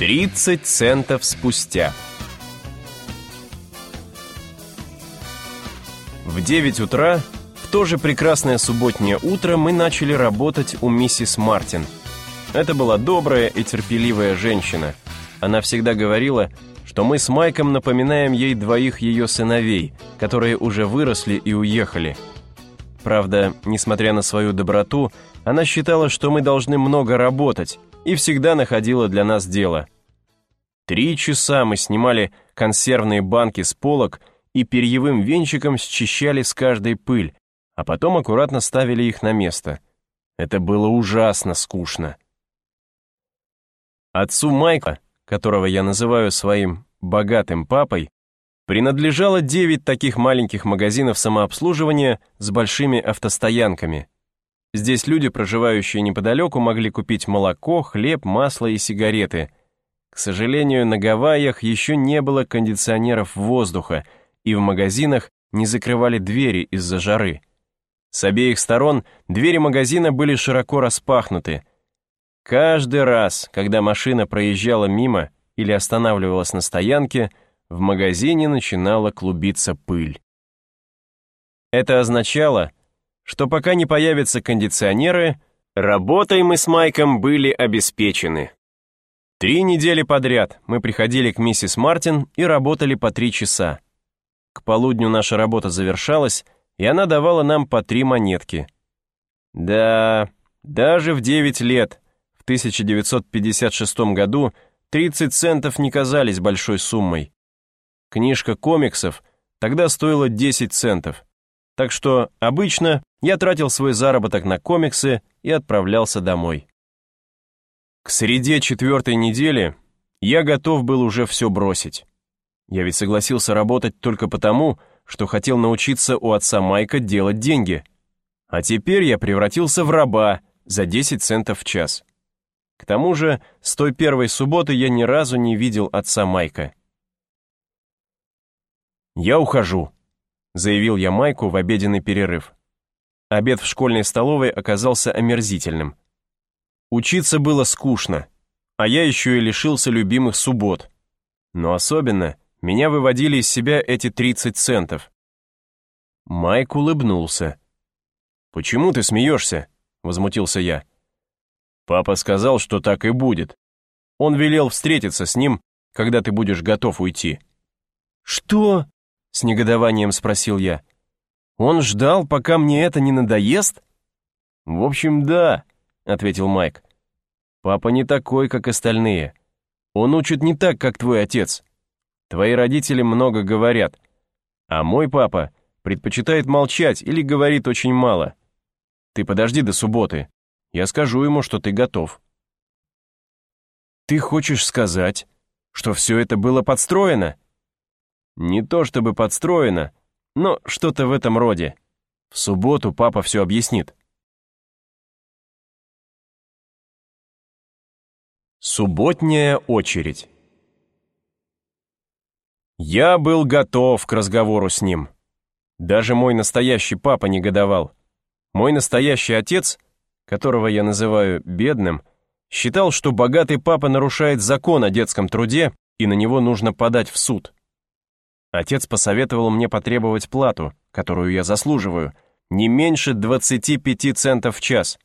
30 центов спустя. В 9 утра, в то же прекрасное субботнее утро, мы начали работать у миссис Мартин. Это была добрая и терпеливая женщина. Она всегда говорила, что мы с Майком напоминаем ей двоих ее сыновей, которые уже выросли и уехали. Правда, несмотря на свою доброту, она считала, что мы должны много работать, и всегда находила для нас дело. Три часа мы снимали консервные банки с полок и перьевым венчиком счищали с каждой пыль, а потом аккуратно ставили их на место. Это было ужасно скучно. Отцу Майка, которого я называю своим богатым папой, принадлежало девять таких маленьких магазинов самообслуживания с большими автостоянками. Здесь люди, проживающие неподалеку, могли купить молоко, хлеб, масло и сигареты. К сожалению, на Гавайях еще не было кондиционеров воздуха, и в магазинах не закрывали двери из-за жары. С обеих сторон двери магазина были широко распахнуты. Каждый раз, когда машина проезжала мимо или останавливалась на стоянке, в магазине начинала клубиться пыль. Это означало, что пока не появятся кондиционеры, работой мы с Майком были обеспечены. Три недели подряд мы приходили к миссис Мартин и работали по три часа. К полудню наша работа завершалась, и она давала нам по три монетки. Да, даже в 9 лет, в 1956 году, 30 центов не казались большой суммой. Книжка комиксов тогда стоила 10 центов. Так что обычно я тратил свой заработок на комиксы и отправлялся домой. К среде четвертой недели я готов был уже все бросить. Я ведь согласился работать только потому, что хотел научиться у отца Майка делать деньги. А теперь я превратился в раба за 10 центов в час. К тому же, с той первой субботы я ни разу не видел отца Майка. «Я ухожу», заявил я Майку в обеденный перерыв. Обед в школьной столовой оказался омерзительным. Учиться было скучно, а я еще и лишился любимых суббот. Но особенно меня выводили из себя эти 30 центов. Майк улыбнулся. «Почему ты смеешься?» — возмутился я. «Папа сказал, что так и будет. Он велел встретиться с ним, когда ты будешь готов уйти». «Что?» — с негодованием спросил я. «Он ждал, пока мне это не надоест?» «В общем, да», — ответил Майк. «Папа не такой, как остальные. Он учит не так, как твой отец. Твои родители много говорят, а мой папа предпочитает молчать или говорит очень мало. Ты подожди до субботы. Я скажу ему, что ты готов». «Ты хочешь сказать, что все это было подстроено?» Не то чтобы подстроено, но что-то в этом роде. В субботу папа все объяснит. Субботняя очередь. Я был готов к разговору с ним. Даже мой настоящий папа негодовал. Мой настоящий отец, которого я называю бедным, считал, что богатый папа нарушает закон о детском труде, и на него нужно подать в суд. Отец посоветовал мне потребовать плату, которую я заслуживаю, не меньше 25 центов в час.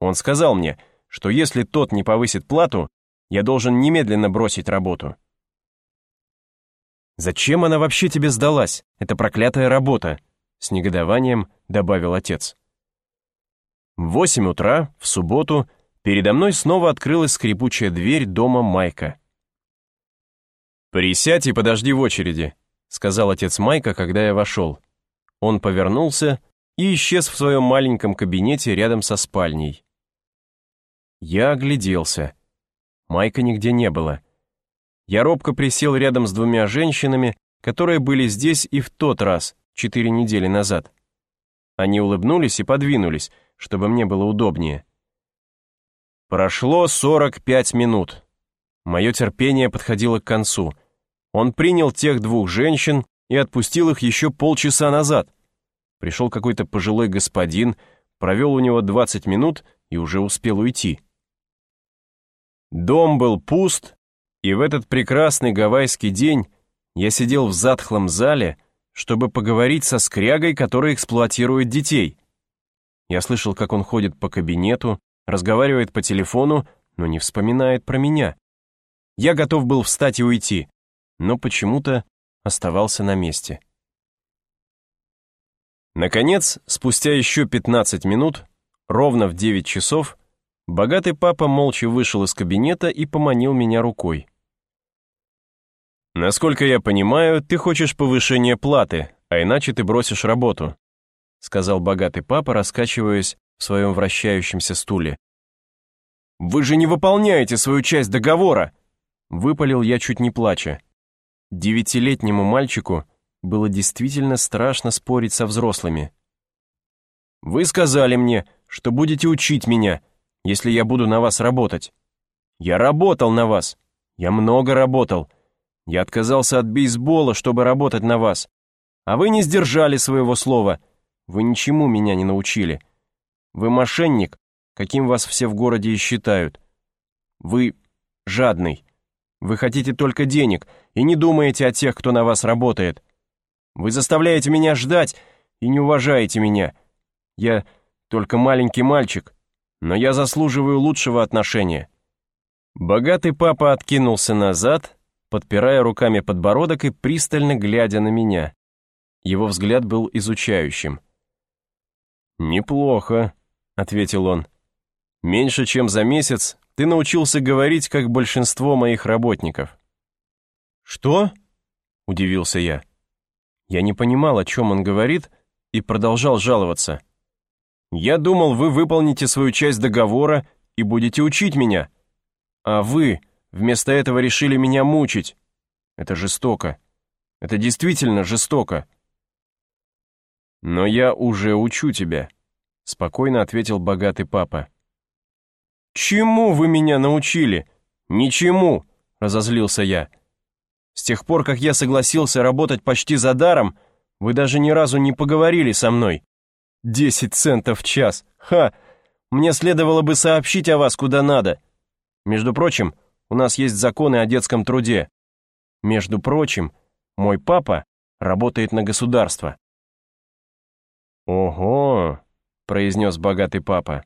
Он сказал мне, что если тот не повысит плату, я должен немедленно бросить работу. «Зачем она вообще тебе сдалась, эта проклятая работа?» С негодованием добавил отец. В восемь утра, в субботу, передо мной снова открылась скрипучая дверь дома Майка. «Присядь и подожди в очереди», сказал отец Майка, когда я вошел. Он повернулся и исчез в своем маленьком кабинете рядом со спальней. Я огляделся. Майка нигде не было. Я робко присел рядом с двумя женщинами, которые были здесь и в тот раз, четыре недели назад. Они улыбнулись и подвинулись, чтобы мне было удобнее. Прошло 45 минут. Мое терпение подходило к концу — он принял тех двух женщин и отпустил их еще полчаса назад. Пришел какой-то пожилой господин, провел у него 20 минут и уже успел уйти. Дом был пуст, И в этот прекрасный гавайский день я сидел в затхлом зале, чтобы поговорить со скрягой, который эксплуатирует детей. Я слышал, как он ходит по кабинету, разговаривает по телефону, но не вспоминает про меня. Я готов был встать и уйти, но почему-то оставался на месте. Наконец, спустя еще 15 минут, ровно в 9 часов, богатый папа молча вышел из кабинета и поманил меня рукой. «Насколько я понимаю, ты хочешь повышения платы, а иначе ты бросишь работу», сказал богатый папа, раскачиваясь в своем вращающемся стуле. «Вы же не выполняете свою часть договора!» Выпалил я чуть не плача. Девятилетнему мальчику было действительно страшно спорить со взрослыми. «Вы сказали мне, что будете учить меня, если я буду на вас работать. Я работал на вас. Я много работал. Я отказался от бейсбола, чтобы работать на вас. А вы не сдержали своего слова. Вы ничему меня не научили. Вы мошенник, каким вас все в городе и считают. Вы жадный. Вы хотите только денег и не думаете о тех, кто на вас работает. Вы заставляете меня ждать и не уважаете меня. Я только маленький мальчик, но я заслуживаю лучшего отношения». Богатый папа откинулся назад, подпирая руками подбородок и пристально глядя на меня. Его взгляд был изучающим. «Неплохо», — ответил он. «Меньше чем за месяц ты научился говорить, как большинство моих работников». «Что?» — удивился я. Я не понимал, о чем он говорит, и продолжал жаловаться. «Я думал, вы выполните свою часть договора и будете учить меня. А вы вместо этого решили меня мучить. Это жестоко. Это действительно жестоко». «Но я уже учу тебя», — спокойно ответил богатый папа. «Чему вы меня научили?» «Ничему», — разозлился я. С тех пор, как я согласился работать почти за даром, вы даже ни разу не поговорили со мной. Десять центов в час. Ха! Мне следовало бы сообщить о вас куда надо. Между прочим, у нас есть законы о детском труде. Между прочим, мой папа работает на государство. «Ого!» — произнес богатый папа.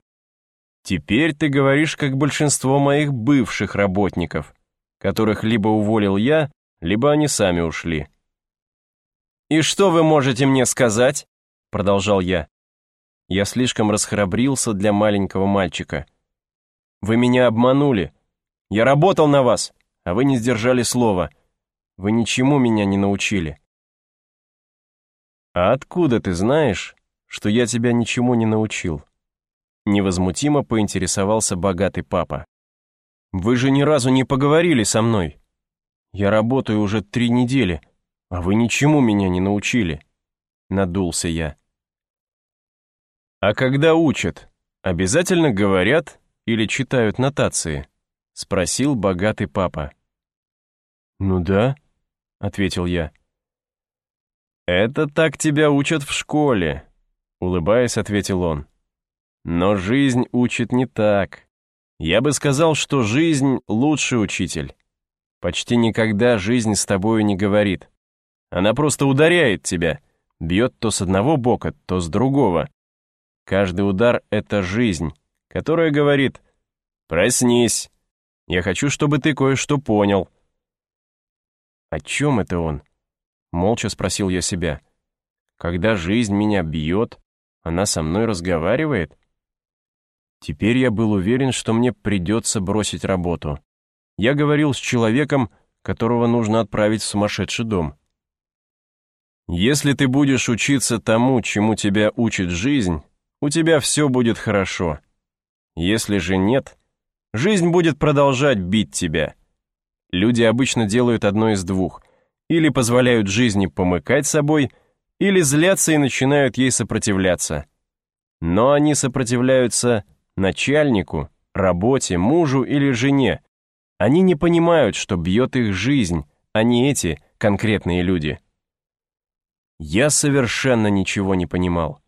«Теперь ты говоришь, как большинство моих бывших работников, которых либо уволил я, либо они сами ушли. «И что вы можете мне сказать?» — продолжал я. Я слишком расхрабрился для маленького мальчика. «Вы меня обманули. Я работал на вас, а вы не сдержали слова. Вы ничему меня не научили». «А откуда ты знаешь, что я тебя ничему не научил?» Невозмутимо поинтересовался богатый папа. «Вы же ни разу не поговорили со мной. Я работаю уже три недели, а вы ничему меня не научили. Надулся я. А когда учат, обязательно говорят или читают нотации? Спросил богатый папа. Ну да, ответил я. Это так тебя учат в школе, улыбаясь, ответил он. Но жизнь учит не так. Я бы сказал, что жизнь — лучший учитель. Почти никогда жизнь с тобою не говорит. Она просто ударяет тебя, бьет то с одного бока, то с другого. Каждый удар — это жизнь, которая говорит «Проснись, я хочу, чтобы ты кое-что понял». «О чем это он?» — молча спросил я себя. «Когда жизнь меня бьет, она со мной разговаривает?» Теперь я был уверен, что мне придется бросить работу я говорил с человеком, которого нужно отправить в сумасшедший дом. Если ты будешь учиться тому, чему тебя учит жизнь, у тебя все будет хорошо. Если же нет, жизнь будет продолжать бить тебя. Люди обычно делают одно из двух. Или позволяют жизни помыкать собой, или злятся и начинают ей сопротивляться. Но они сопротивляются начальнику, работе, мужу или жене, они не понимают, что бьет их жизнь, а не эти конкретные люди. Я совершенно ничего не понимал.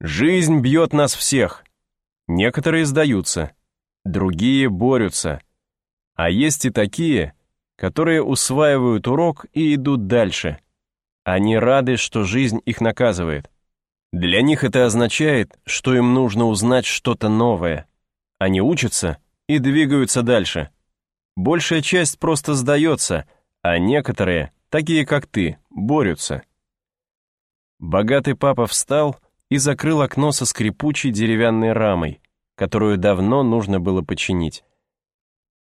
Жизнь бьет нас всех. Некоторые сдаются, другие борются. А есть и такие, которые усваивают урок и идут дальше. Они рады, что жизнь их наказывает. Для них это означает, что им нужно узнать что-то новое. Они учатся и двигаются дальше. Большая часть просто сдается, а некоторые, такие как ты, борются. Богатый папа встал и закрыл окно со скрипучей деревянной рамой, которую давно нужно было починить.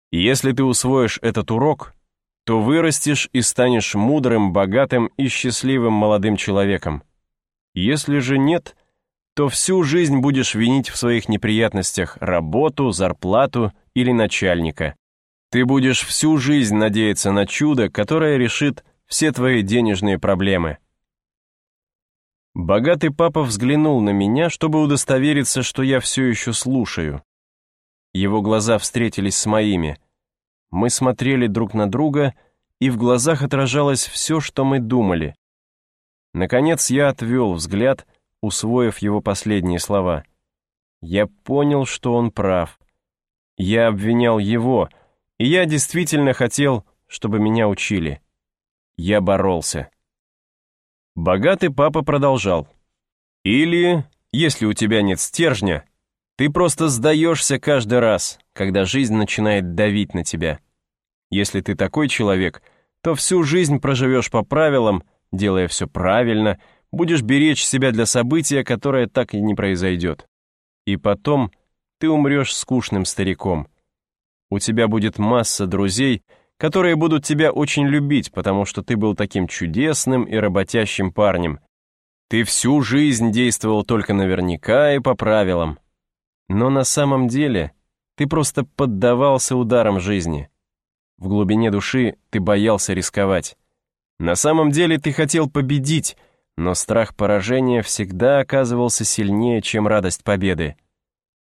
Если ты усвоишь этот урок, то вырастешь и станешь мудрым, богатым и счастливым молодым человеком. Если же нет, то всю жизнь будешь винить в своих неприятностях работу, зарплату или начальника. Ты будешь всю жизнь надеяться на чудо, которое решит все твои денежные проблемы. Богатый папа взглянул на меня, чтобы удостовериться, что я все еще слушаю. Его глаза встретились с моими. Мы смотрели друг на друга, и в глазах отражалось все, что мы думали. Наконец я отвел взгляд, усвоив его последние слова. Я понял, что он прав. Я обвинял его, и я действительно хотел, чтобы меня учили. Я боролся. Богатый папа продолжал. Или, если у тебя нет стержня, ты просто сдаешься каждый раз, когда жизнь начинает давить на тебя. Если ты такой человек, то всю жизнь проживешь по правилам, делая все правильно, будешь беречь себя для события, которое так и не произойдет. И потом ты умрешь скучным стариком. У тебя будет масса друзей, которые будут тебя очень любить, потому что ты был таким чудесным и работящим парнем. Ты всю жизнь действовал только наверняка и по правилам. Но на самом деле ты просто поддавался ударам жизни. В глубине души ты боялся рисковать. На самом деле ты хотел победить, но страх поражения всегда оказывался сильнее, чем радость победы.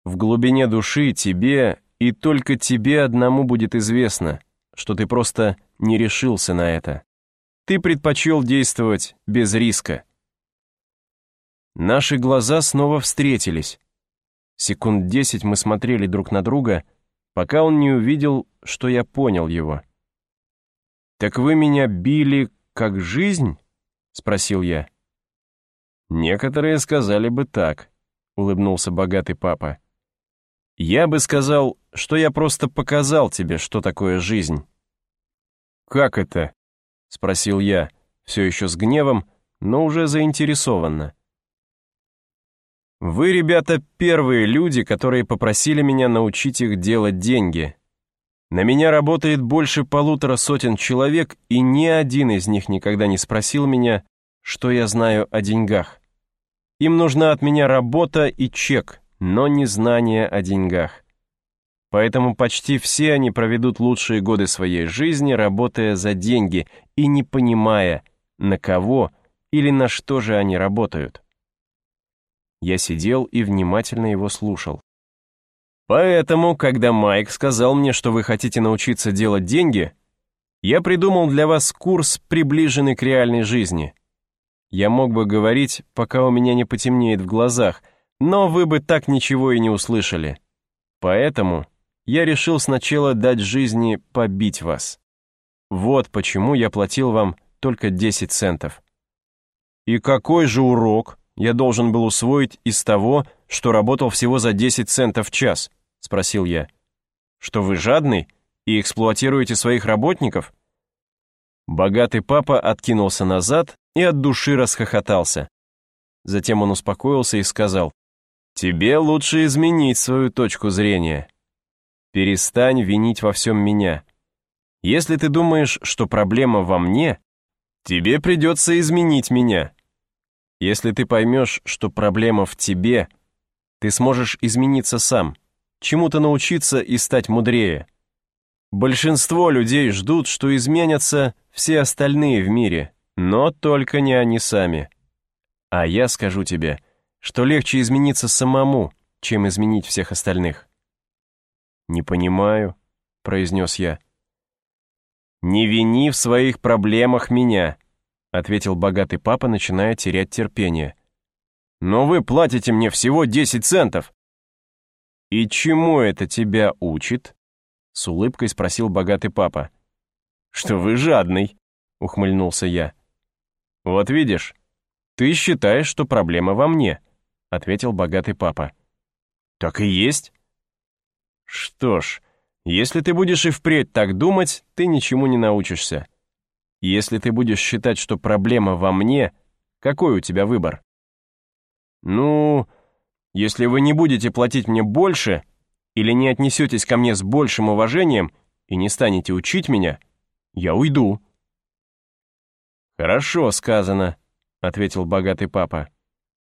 В глубине души тебе и только тебе одному будет известно, что ты просто не решился на это. Ты предпочел действовать без риска. Наши глаза снова встретились. Секунд десять мы смотрели друг на друга, пока он не увидел, что я понял его. «Так вы меня били как жизнь?» — спросил я. «Некоторые сказали бы так», — улыбнулся богатый папа. «Я бы сказал, что я просто показал тебе, что такое жизнь». «Как это?» — спросил я, все еще с гневом, но уже заинтересованно. «Вы, ребята, первые люди, которые попросили меня научить их делать деньги», на меня работает больше полутора сотен человек, и ни один из них никогда не спросил меня, что я знаю о деньгах. Им нужна от меня работа и чек, но не знание о деньгах. Поэтому почти все они проведут лучшие годы своей жизни, работая за деньги и не понимая, на кого или на что же они работают. Я сидел и внимательно его слушал. Поэтому, когда Майк сказал мне, что вы хотите научиться делать деньги, я придумал для вас курс, приближенный к реальной жизни. Я мог бы говорить, пока у меня не потемнеет в глазах, но вы бы так ничего и не услышали. Поэтому я решил сначала дать жизни побить вас. Вот почему я платил вам только 10 центов. И какой же урок я должен был усвоить из того, что работал всего за 10 центов в час?» — спросил я. «Что вы жадный и эксплуатируете своих работников?» Богатый папа откинулся назад и от души расхохотался. Затем он успокоился и сказал, «Тебе лучше изменить свою точку зрения. Перестань винить во всем меня. Если ты думаешь, что проблема во мне, тебе придется изменить меня. Если ты поймешь, что проблема в тебе — ты сможешь измениться сам, чему-то научиться и стать мудрее. Большинство людей ждут, что изменятся все остальные в мире, но только не они сами. А я скажу тебе, что легче измениться самому, чем изменить всех остальных. «Не понимаю», — произнес я. «Не вини в своих проблемах меня», — ответил богатый папа, начиная терять терпение. Но вы платите мне всего 10 центов. И чему это тебя учит? С улыбкой спросил богатый папа. «Что вы жадный?» — ухмыльнулся я. «Вот видишь, ты считаешь, что проблема во мне», — ответил богатый папа. «Так и есть». «Что ж, если ты будешь и впредь так думать, ты ничему не научишься. Если ты будешь считать, что проблема во мне, какой у тебя выбор?» «Ну, если вы не будете платить мне больше или не отнесетесь ко мне с большим уважением и не станете учить меня, я уйду». «Хорошо сказано», — ответил богатый папа.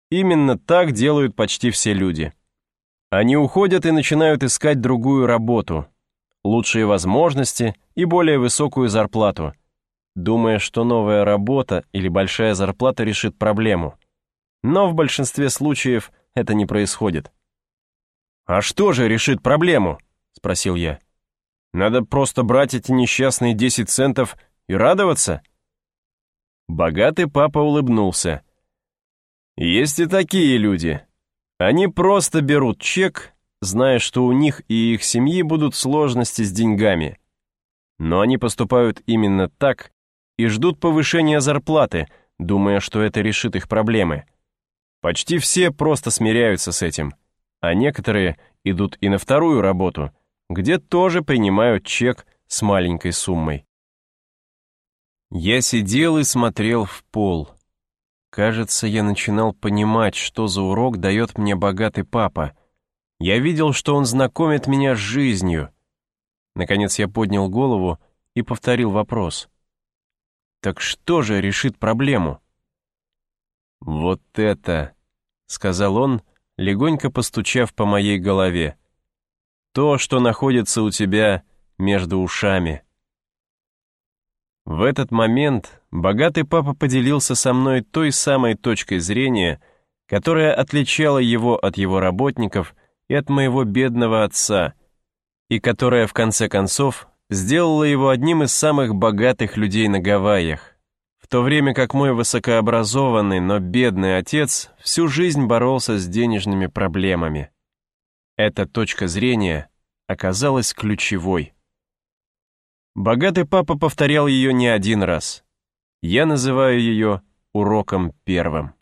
«Именно так делают почти все люди. Они уходят и начинают искать другую работу, лучшие возможности и более высокую зарплату, думая, что новая работа или большая зарплата решит проблему. Но в большинстве случаев это не происходит. «А что же решит проблему?» — спросил я. «Надо просто брать эти несчастные 10 центов и радоваться?» Богатый папа улыбнулся. «Есть и такие люди. Они просто берут чек, зная, что у них и их семьи будут сложности с деньгами. Но они поступают именно так и ждут повышения зарплаты, думая, что это решит их проблемы. Почти все просто смиряются с этим, а некоторые идут и на вторую работу, где тоже принимают чек с маленькой суммой. Я сидел и смотрел в пол. Кажется, я начинал понимать, что за урок дает мне богатый папа. Я видел, что он знакомит меня с жизнью. Наконец я поднял голову и повторил вопрос. Так что же решит проблему? «Вот это», — сказал он, легонько постучав по моей голове. «То, что находится у тебя между ушами». В этот момент богатый папа поделился со мной той самой точкой зрения, которая отличала его от его работников и от моего бедного отца, и которая, в конце концов, сделала его одним из самых богатых людей на Гавайях, в то время как мой высокообразованный, но бедный отец всю жизнь боролся с денежными проблемами. Эта точка зрения оказалась ключевой. Богатый папа повторял ее не один раз. Я называю ее уроком первым.